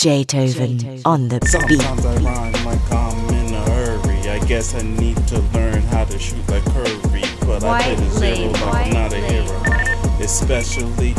Jaytoven on the beat. Sometimes I rhyme like I'm in a hurry. I guess I need to learn how to shoot like Curry, but I play the zero like I'm not a hero. Especially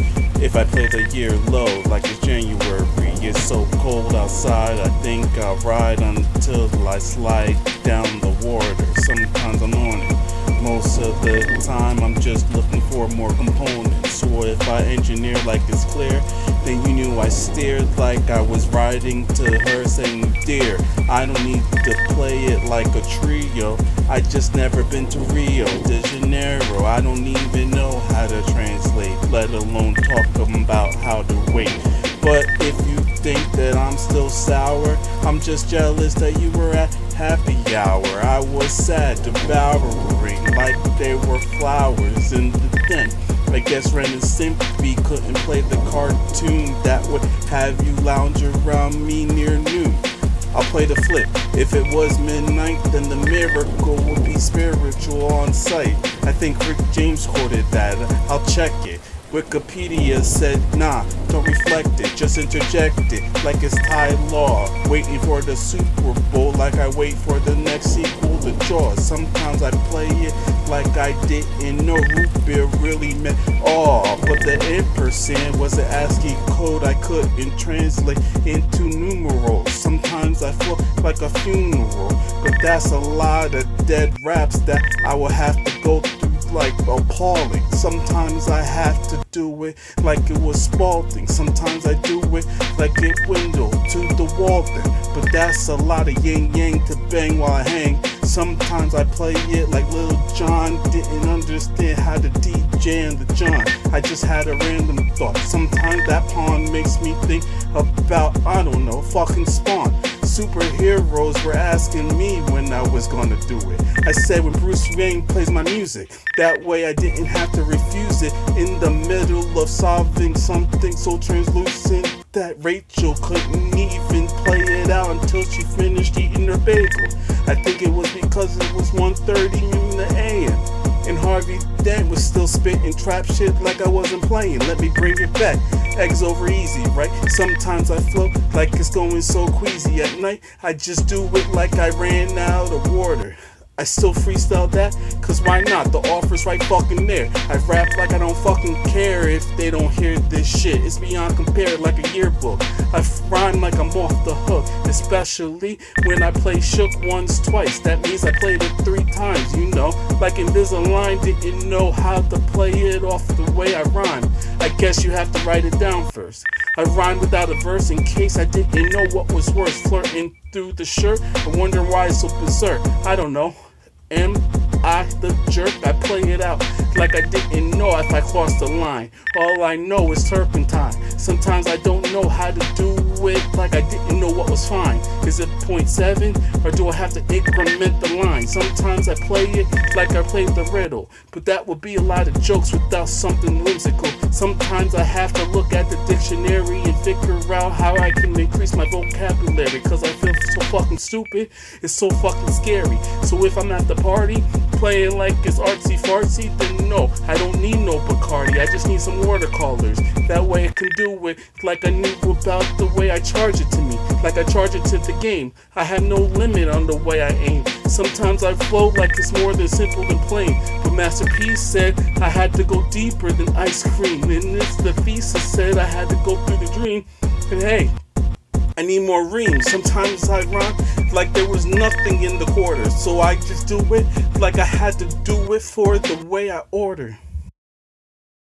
if I play the year low, like it's January. It's so cold outside, I think I'll ride until I slide down the water. Sometimes I'm on it. Most of the time, I'm just looking for more components. So if I engineer like it's clear, then you knew I steered like I was riding to her saying, Dear, I don't need to play it like a trio. I just never been to Rio de Janeiro. I don't even know how to translate, let alone talk about how to wait. But if you think that I'm still sour, I'm just jealous that you were at happy hour. I was sad, devouring like they were flowers in the den. I guess Ren and Stimpy couldn't play the cartoon that would have you lounge around me near noon. I'll play the flip. If it was midnight, then the miracle would be spiritual on sight. I think Rick James quoted that. I'll check it. Wikipedia said, nah, don't reflect it, just interject it like it's Thai law. Waiting for the Super Bowl like I wait for the next sequel Sometimes I play it like I didn't know root beer really meant all. But the ampersand was an ASCII code I couldn't translate into numerals. Sometimes I feel like a funeral, but that's a lot of dead raps that I will have to go through like appalling. Sometimes I have to do it like it was Spalding. Sometimes I do it like it window to the wall thing. But that's a lot of yin yang to bang while I hang. Sometimes I play it like Little John didn't understand how to DJ in the John. I just had a random thought. Sometimes that pawn makes me think about, I don't know, fucking Spawn superheroes were asking me when I was gonna do it. I said when Bruce Wayne plays my music, that way I didn't have to refuse it in the middle of solving something so translucent that Rachel couldn't even play it out until she finished eating her bagel. I think it was because it was 1:30 in the AM. And Harvey Dent was still spitting trap shit like I wasn't playing. Let me bring it back. Eggs over easy, right? Sometimes I float like it's going so queasy at night. I just do it like I ran out of water. I still freestyle that, cause why not? The offer's right fucking there. I rap like I don't fucking care if they don't hear this shit. It's beyond compare like a yearbook. I rhyme like I'm off the hook, especially when I play shook once twice. That means I played it three times, you know. Like Invisalign didn't know how to play it off the way I rhyme. I guess you have to write it down first. I rhyme without a verse in case I didn't know what was worse. Flirting through the shirt I wonder why it's so berserk. I don't know. Am I the jerk? I play it out like I didn't know if I crossed the line. All I know is turpentine. Sometimes I don't know how to do it like I didn't what was fine. Is it 0.7 or do I have to increment the line? Sometimes I play it like I played the riddle, but that would be a lot of jokes without something whimsical. Sometimes I have to look at the dictionary and figure out how I can increase my vocabulary because I feel so fucking stupid. It's so fucking scary. So if I'm at the party playing like it's artsy fartsy, then no, I don't need no Bacardi. I just need some watercolors. That way I can do it like I knew about the way I charge it to me, like I charge it to the game. I have no limit on the way I aim. Sometimes I flow like it's more than simple than plain. But Master P said I had to go deeper than ice cream. And it's the thesis said I had to go through the dream. And hey, I need more reams. Sometimes I rhyme like there was nothing in the quarter. So I just do it like I had to do it for the way I order.